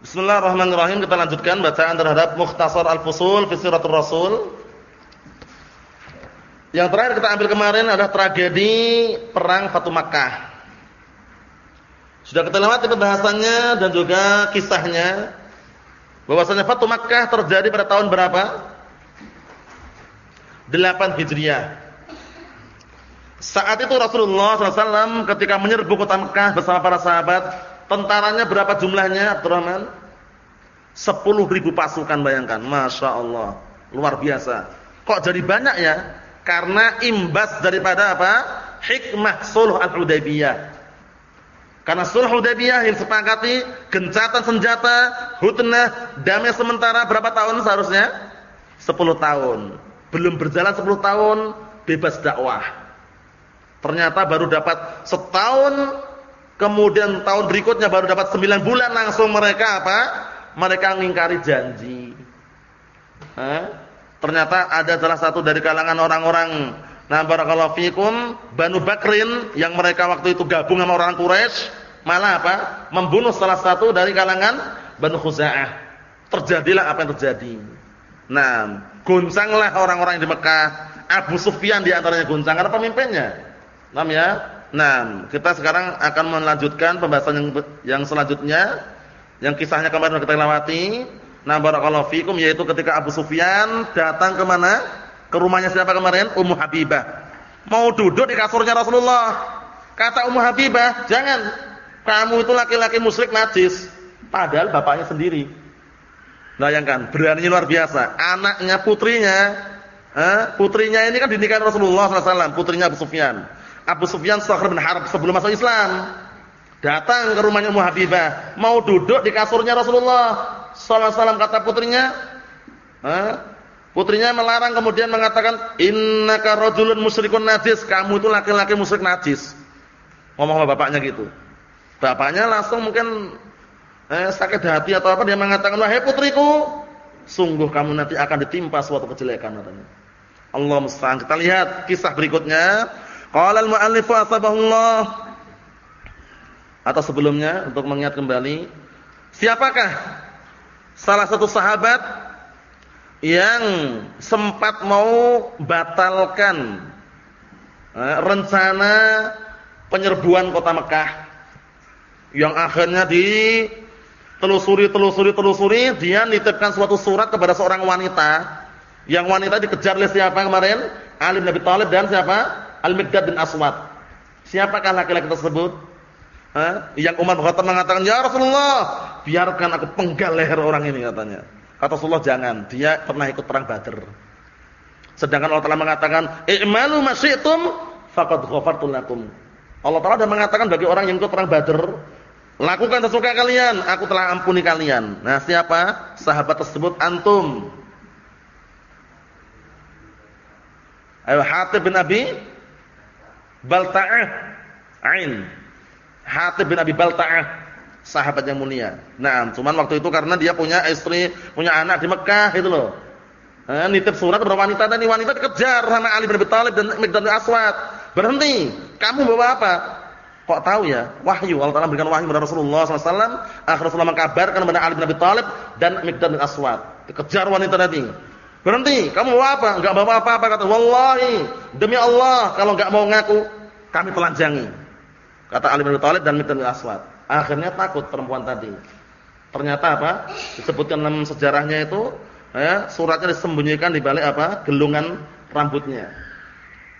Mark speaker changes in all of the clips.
Speaker 1: Bismillahirrahmanirrahim. Kita lanjutkan bacaan terhadap Mukhtasar Al-Fusul fi Siratul Rasul. Yang terakhir kita ambil kemarin adalah tragedi perang Fatu Makkah. Sudah kita lewati pembahasannya dan juga kisahnya. Bahwasanya Fatu Makkah terjadi pada tahun berapa? 8 Hijriah. Saat itu Rasulullah SAW ketika menyerbu kota Mekah bersama para sahabat Tentaranya berapa jumlahnya Abdurrahman? 10 ribu pasukan bayangkan. Masya Allah. Luar biasa. Kok jadi banyak ya? Karena imbas daripada apa? Hikmah suluh al-Hudaybiyah. Karena suluh Hudaybiyah yang sepakati gencatan senjata, hutnah, damai sementara berapa tahun seharusnya? 10 tahun. Belum berjalan 10 tahun, bebas dakwah. Ternyata baru dapat setahun Kemudian tahun berikutnya baru dapat 9 bulan langsung mereka apa? Mereka mengingkari janji. Eh? Ternyata ada salah satu dari kalangan orang-orang Nah barakallahu fikum Banu Bakrin yang mereka waktu itu gabung sama orang Quraisy malah apa? Membunuh salah satu dari kalangan Banu Khuza'ah. Terjadilah apa yang terjadi. Nah, goncanglah orang-orang di Mekah. Abu Sufyan di antaranya goncang karena pemimpinnya. Nam ya? Nah, kita sekarang akan melanjutkan pembahasan yang yang selanjutnya yang kisahnya kemarin kita lewati. Nah, barakallahu fikum yaitu ketika Abu Sufyan datang ke mana? Ke rumahnya siapa kemarin? Ummu Habibah. Mau duduk di kasurnya Rasulullah. Kata Ummu Habibah, "Jangan. Kamu itu laki-laki musyrik najis." Padahal bapaknya sendiri. Bayangkan, beraninya luar biasa. Anaknya putrinya, eh, putrinya ini kan dinikahi Rasulullah SAW, putrinya Abu Sufyan. Abu Sufyan Sakhr bin Harb sebelum masuk Islam. Datang ke rumahnya Ummu mau duduk di kasurnya Rasulullah sallallahu alaihi kata putrinya. Putrinya melarang kemudian mengatakan, "Innaka rajulun musyrikun najis." Kamu itu laki-laki musyrik najis. Ngomong sama bapaknya gitu. Bapaknya langsung mungkin eh, sakit hati atau apa dia mengatakan, "Wahai putriku, sungguh kamu nanti akan ditimpa suatu kejelekan," katanya. Allah musta'an. Kita lihat kisah berikutnya. Qala al-mu'allif asbahullah atau sebelumnya untuk mengingat kembali siapakah salah satu sahabat yang sempat mau batalkan eh, rencana penyerbuan kota Mekah? Yang akhirnya di telusuri telusuri telusuri dia nitipkan suatu surat kepada seorang wanita. Yang wanita dikejar oleh siapa kemarin? Ali bin Abi Thalib dan siapa Al-Miqdad bin Aswad. Siapakah laki-laki tersebut? Hah? Yang Umar bin Khattab mengatakan, "Ya Rasulullah, biarkan aku penggal leher orang ini," katanya. Kata Rasulullah, "Jangan, dia pernah ikut perang Badar." Sedangkan Allah Taala mengatakan, "I'malu ma syi'tum faqad ghafartu lakum." Allah sudah mengatakan bagi orang yang ikut perang Badar, lakukan sesuka kalian, aku telah ampuni kalian. Nah, siapa? Sahabat tersebut antum. Ayo Hatib bin Abi Balta'ah Ain. Hatib bin Abi Balta'ah, sahabat yang mulia. Nah, cuman waktu itu karena dia punya istri, punya anak di Mekah itu loh. Eh, nitip surat kepada wanita dan wanita dikejar sama Ali bin Abi Thalib dan Miqdad bin Aswad. Berhenti. Kamu bawa apa? Kok tahu ya? Wahyu. Allah Taala berikan wahyu kepada Rasulullah SAW. Akhir Rasulullah mengkabarkan kepada Ali bin Abi Thalib dan Miqdad bin Aswad. Dikejar wanita tadi. Berhenti, kamu bawa apa? Enggak bawa apa-apa kata. Wallahi, demi Allah, kalau enggak mau ngaku, kami telanjangi. Kata Ali bin Thalib dan bin Aswad. Akhirnya takut perempuan tadi. Ternyata apa? Disebutkan dalam sejarahnya itu, ya, suratnya disembunyikan di balik apa? Gelungan rambutnya.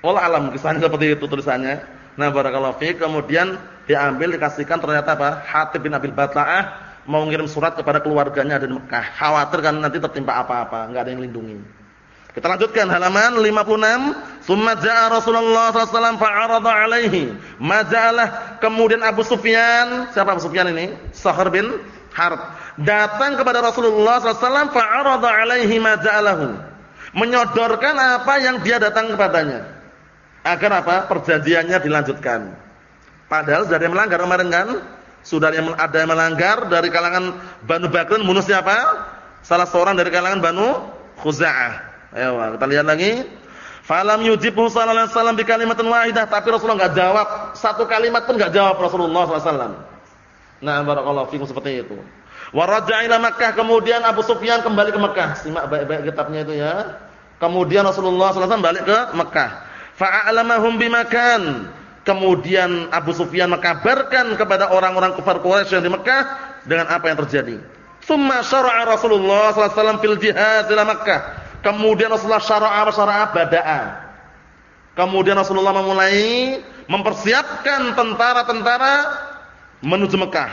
Speaker 1: Allah alam kisahnya seperti itu tulisannya. Nah, barakallahu fi kemudian diambil dikasihkan ternyata apa? Hatib bin Abil Bata'ah mau ngirim surat kepada keluarganya ada di Mekah. Khawatir kan nanti tertimpa apa-apa, enggak ada yang lindungi. Kita lanjutkan halaman 56. Summa jaa Rasulullah wasallam fa'arada alaihi. Majalah kemudian Abu Sufyan, siapa Abu Sufyan ini? Sahar bin Harb. Datang kepada Rasulullah wasallam fa'arada alaihi majalahu. Menyodorkan apa yang dia datang kepadanya. Agar apa? Perjanjiannya dilanjutkan. Padahal sudah dia melanggar kemarin kan? Sudah ada yang melanggar dari kalangan Banu Bakr bunuh siapa? Salah seorang dari kalangan Banu Khuza'ah. Ayo kita lihat lagi. Falam yujibu sallallahu alaihi wasallam bi kalimatin wahidah, tapi Rasulullah enggak jawab. Satu kalimat pun enggak jawab Rasulullah sallallahu alaihi wasallam. Nah, barakallahu fikum seperti itu. Wa raja'a ila Makkah, kemudian Abu Sufyan kembali ke Makkah. Simak baik-baik kitabnya itu ya. Kemudian Rasulullah SAW balik ke Makkah. Fa'alamahum bimakan. Kemudian Abu Sufyan mengkabarkan kepada orang-orang kafir Quraisy yang di Makkah dengan apa yang terjadi. Summa syara'a Rasulullah SAW fil jihad ila Makkah. Kemudian Rasulullah syara'a syara'a bada'a. Kemudian Rasulullah memulai mempersiapkan tentara-tentara menuju Mekah.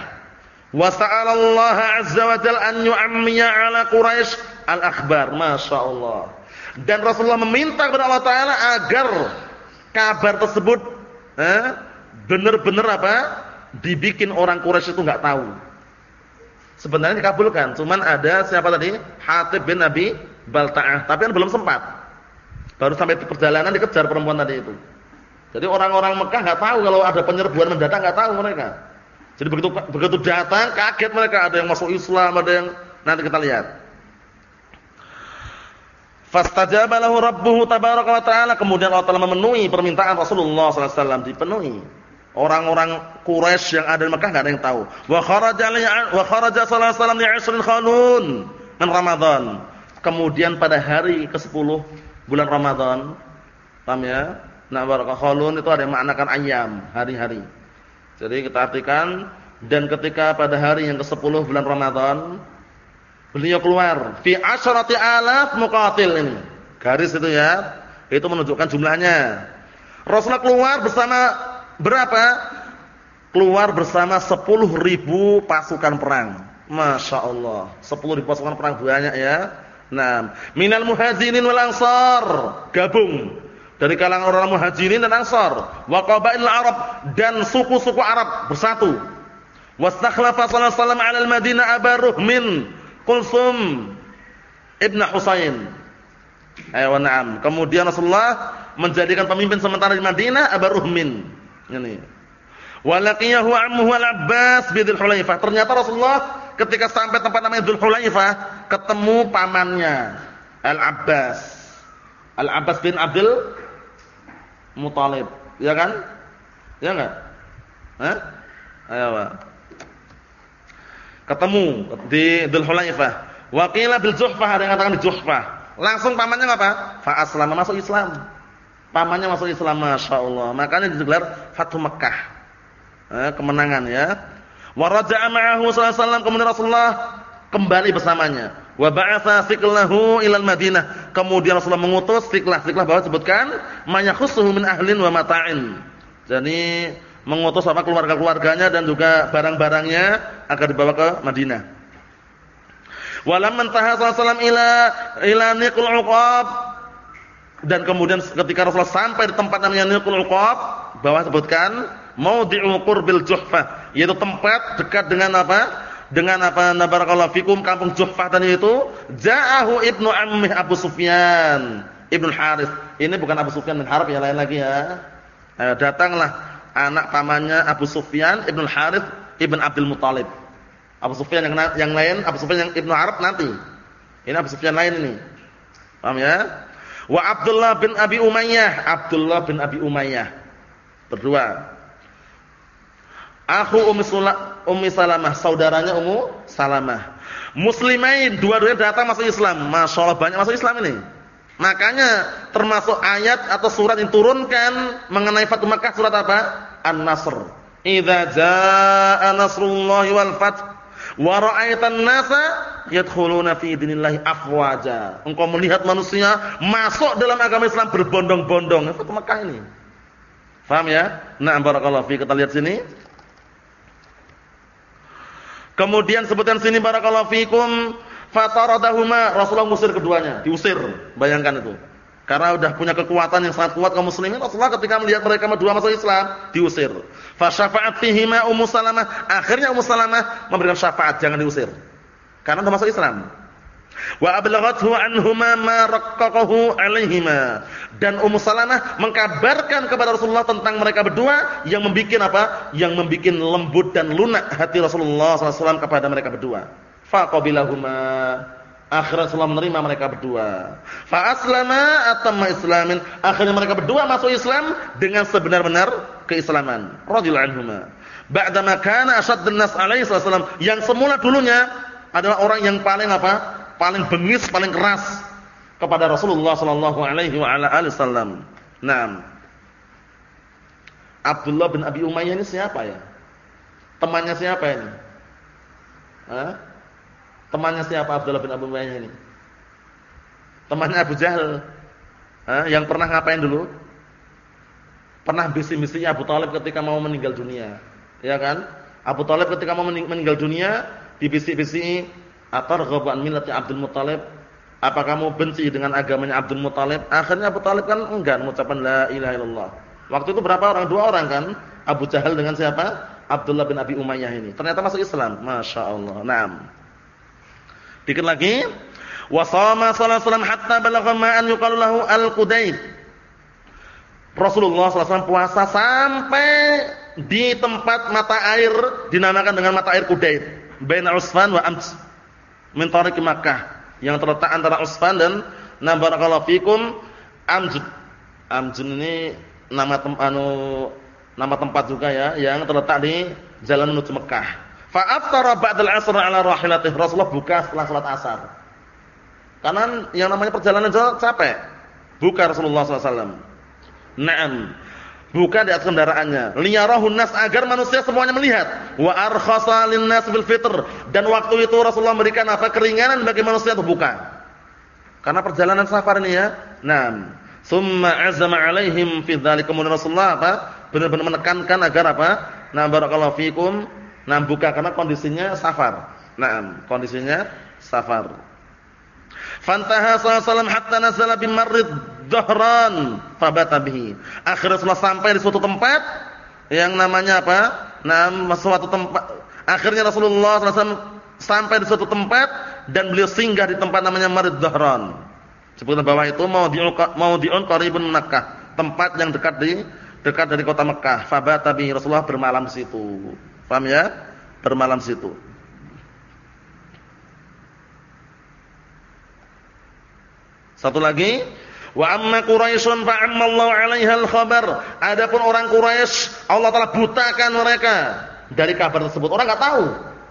Speaker 1: Wa Allah azza wa jalla an yu'ammiya 'ala Quraisy al-akhbar. Masyaallah. Dan Rasulullah meminta kepada Allah taala agar kabar tersebut benar-benar apa? dibikin orang Quraisy itu enggak tahu. Sebenarnya dikabulkan, cuman ada siapa tadi? Hatib bin Abi Balta'ah, tapi kan belum sempat. Baru sampai di perjalanan dikejar perempuan tadi itu. Jadi orang-orang Mekah enggak tahu kalau ada penyerbuan mendadak enggak tahu mereka. Jadi begitu begitu datang kaget mereka ada yang masuk Islam, ada yang nanti kita lihat. Fastajaba lahu rabbuhu tabaraka wa taala kemudian Allah telah memenuhi permintaan Rasulullah wasallam dipenuhi. Orang-orang Quraisy yang ada di Mekah enggak ada yang tahu. Wa kharaja wa kharaja sallallahu alaihi wasallam li khanun min Ramadan. Kemudian pada hari ke-10 bulan Ramadan, paham ya? Nah, barakah khalun itu ada yang maknakan ayam, hari-hari. Jadi kita artikan dan ketika pada hari yang ke-10 bulan Ramadan beliau keluar fi asyrati alaf muqatil ini. Garis itu ya. Itu menunjukkan jumlahnya. Rasulullah keluar bersama berapa? Keluar bersama 10.000 pasukan perang. Masya Allah. 10.000 pasukan perang banyak ya. Nah, minal muhajirin wal ansar gabung dari kalangan orang muhajirin dan ansar wa qabail arab dan suku-suku Arab bersatu wastakhlafa sallallahu alaihi wasallam 'ala al-Madinah Abu min Kulsum ibn Husain ayo na'am kemudian Rasulullah menjadikan pemimpin sementara di Madinah Abu Ruhmin ini walaqiyahu ammuhu al-Abbas bidul Hulaifah ternyata Rasulullah ketika sampai tempat namanya Dzul Hulaifah ketemu pamannya Al-Abbas Al-Abbas bin Abdul Mutalib, ya kan? Ya enggak? Hah? Ayo, Pak. Ketemu di Dzulhulaifah. Wa qila bil Juhfah, ada yang katakan di Juhfah. Langsung pamannya apa? Fa aslama masuk Islam. Pamannya masuk Islam, masyaallah. Makanya digelar Fathu Mekkah. Eh, kemenangan ya. Wa raja'a ma'ahu sallallahu kemudian Rasulullah kembali bersamanya. Wa ba'atha siklahu ilal Madinah. Kemudian Rasulullah mengutus siklah. Siklah bahwa sebutkan mayakhussuhu min ahlin wa mata'in. Jadi mengutus sama keluarga-keluarganya dan juga barang-barangnya agar dibawa ke Madinah. Walam mantaha sallallahu ila ila niqul uqab. Dan kemudian ketika Rasulullah sampai di tempat namanya niqul uqab, bawah sebutkan maudhi'u qurbil juhfah, yaitu tempat dekat dengan apa? dengan apa? Nabarakallahu fikum kampung Juhfah tadi itu. Ja'ahu ibnu ammih Abu Sufyan ibnu Harith ini bukan Abu Sufyan bin Harb yang lain lagi ya. Ayo, datanglah anak pamannya Abu Sufyan ibnu Harith ibn Abdul Muthalib Abu Sufyan yang yang lain Abu Sufyan yang ibnu Harb nanti. Ini Abu Sufyan lain ini. Paham ya? Wa Abdullah bin Abi Umayyah. Abdullah bin Abi Umayyah. Berdua. Aku Ummi Ummi Salamah, saudaranya Ummu Salamah. Muslimain, dua-duanya datang masuk Islam. Masya Allah banyak masuk Islam ini. Makanya termasuk ayat atau surat yang turunkan mengenai Fatu Makkah surat apa? An-Nasr. Idza jaa nasrullahi wal fath wa ra'aitan nasa yadkhuluna fi dinillahi afwaja. Engkau melihat manusia masuk dalam agama Islam berbondong-bondong. Fatu Makkah ini. Faham ya? Nah, barakallahu fi. Kita lihat sini. Kemudian sebutkan sini barakallahu fikum fataradahuma Rasulullah musir keduanya, diusir. Bayangkan itu. Karena sudah punya kekuatan yang sangat kuat kaum muslimin, Rasulullah ketika melihat mereka berdua masuk Islam, diusir. Fa syafa'at fihima Ummu Salamah. Akhirnya Ummu Salamah memberikan syafaat, jangan diusir. Karena sudah masuk Islam. Wa ablaghathu anhuma ma raqqaqahu alaihima. Dan Ummu Salamah mengkabarkan kepada Rasulullah tentang mereka berdua yang membikin apa? Yang membikin lembut dan lunak hati Rasulullah SAW kepada mereka berdua. Faqabilahuma. Akhirnya Rasulullah menerima mereka berdua. Fa aslama atamma islamin. Akhirnya mereka berdua masuk Islam dengan sebenar-benar keislaman. Radhiyallahu anhuma. Ba'dama kana ashaddun nas alaihi wasallam yang semula dulunya adalah orang yang paling apa? Paling bengis, paling keras kepada Rasulullah sallallahu alaihi wasallam. Naam. Abdullah bin Abi Umayyah ini siapa ya? Temannya siapa ini? Hah? Temannya siapa Abdullah bin Abi Umayyah ini? Temannya Abu Jahal. Yang pernah ngapain dulu? Pernah bisi-bisinya Abu Talib ketika mau meninggal dunia. Ya kan? Abu Talib ketika mau meninggal dunia, dibisik-bisiki, "Atarghabu an millati Abdul Muthalib?" Apa kamu benci dengan agamanya Abdul Muthalib? Akhirnya Abu Talib kan enggak mengucapkan la ilaha illallah. Waktu itu berapa orang? Dua orang kan? Abu Jahal dengan siapa? Abdullah bin Abi Umayyah ini. Ternyata masuk Islam. Masya Allah. Naam. Dikit lagi. Wasama sallallahu alaihi wasallam hatta balagha ma'an yuqalu lahu al-Qudayd. Rasulullah SAW puasa sampai di tempat mata air dinamakan dengan mata air Qudayd. Baina Usfan wa Amj. Min tariq Makkah yang terletak antara Usfan dan Nabarakallahu fikum Amjud. Amjud ini nama tem anu nama tempat juga ya yang terletak di jalan menuju Mekah. Fa aftara ba'dal 'asr 'ala rahilatih. Rasulullah buka setelah salat asar. Karena yang namanya perjalanan jauh capek. Buka Rasulullah SAW. Naam. Buka di atas kendaraannya. Liyarahun nas agar manusia semuanya melihat. Wa arkhasa linnas bil fitr. Dan waktu itu Rasulullah memberikan apa? Keringanan bagi manusia untuk buka. Karena perjalanan safar ini ya. Naam. Summa azama alaihim fi dzalik. Kemudian Rasulullah apa? Benar-benar menekankan agar apa? Nah, barakallahu fikum. Nah, buka karena kondisinya safar. Naam, kondisinya safar. Fantaha sallallahu hatta nazala bimarrid dhahran fabata bihi. Akhirnya setelah sampai di suatu tempat yang namanya apa? Nah, suatu tempat. Akhirnya Rasulullah SAW sampai di suatu tempat dan beliau singgah di tempat namanya Marid Dhahran. Sebutkan bawah itu mau di mau diun qaribun Makkah, tempat yang dekat di dekat dari kota Mekah. Fabata Rasulullah bermalam di situ. Paham ya? Bermalam situ. Satu lagi, wa amma Quraisyun fa ammallahu 'alaiha al-khabar. Adapun orang Quraisy, Allah telah butakan mereka dari kabar tersebut. Orang enggak tahu.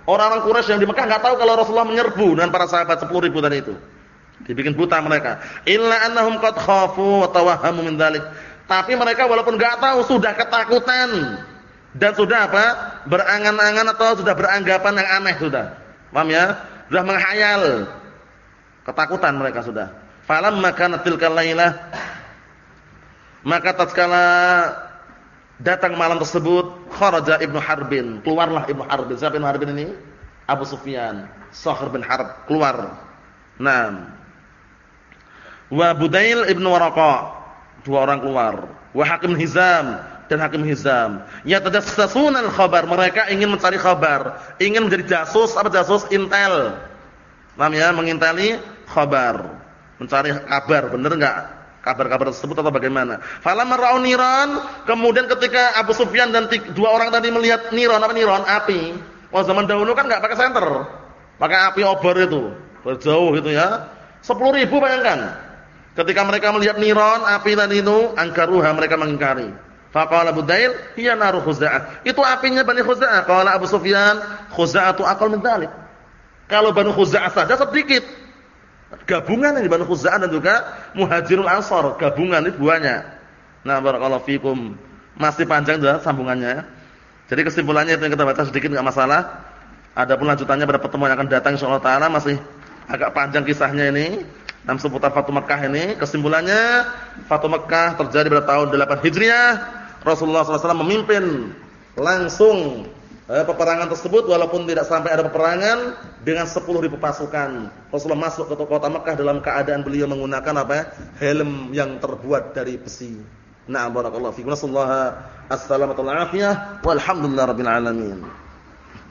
Speaker 1: Orang-orang Quraisy yang di Mekah enggak tahu kalau Rasulullah menyerbu dengan para sahabat 10 ribu tadi itu. Dibikin buta mereka. Illa annahum qad khafu wa tawahhamu min dzalik. Tapi mereka walaupun enggak tahu sudah ketakutan dan sudah apa? berangan-angan atau sudah beranggapan yang aneh sudah. Paham ya? Sudah menghayal. Ketakutan mereka sudah. Falamma kanat tilkal lailah maka tatkala datang malam tersebut kharaja Ibnu Harbin, keluarlah Ibnu Harbin. Siapa Ibnu Harbin ini? Abu Sufyan, Sakhr bin Harb, keluar. Naam. Wa Budail Ibnu Waraqa, dua orang keluar. Wa Hakim Hizam dan Hakim Hizam. Yatadassasuna al-khabar, mereka ingin mencari kabar, ingin menjadi jasus, apa jasus? Intel. Paham ya? Menginteli khabar mencari kabar, benar enggak kabar-kabar tersebut atau bagaimana? Falamma ra'u niran, kemudian ketika Abu Sufyan dan dua orang tadi melihat niran apa niran? Api. Oh zaman dahulu kan enggak pakai senter. Pakai api obor itu. Berjauh gitu ya. 10 ribu bayangkan. Ketika mereka melihat niran, api tadi itu, angkaruha mereka mengingkari. Faqala Budail, hiya naru Khuza'ah. Itu apinya Bani Khuza'ah. Qala Abu Sufyan, Khuza'atu aqal min dzalik. Kalau Bani Khuza'ah saja sedikit. Gabungan ini Banu Khuza'ah dan juga Muhajirul Ansar, gabungan ini buahnya. Nah, barakallahu fikum. Masih panjang juga sambungannya. Jadi kesimpulannya itu yang kita baca sedikit enggak masalah. Adapun lanjutannya pada pertemuan yang akan datang insyaallah taala masih agak panjang kisahnya ini. Nam seputar Fatu Mekah ini. Kesimpulannya Fatu Mekah terjadi pada tahun 8 Hijriah. Rasulullah SAW memimpin langsung eh, peperangan tersebut walaupun tidak sampai ada peperangan dengan 10.000 pasukan. Rasulullah masuk ke kota Mekah dalam keadaan beliau menggunakan apa? helm yang terbuat dari besi. Na'am barakallahu fiikum. Wal afiyah walhamdulillahirabbil alamin.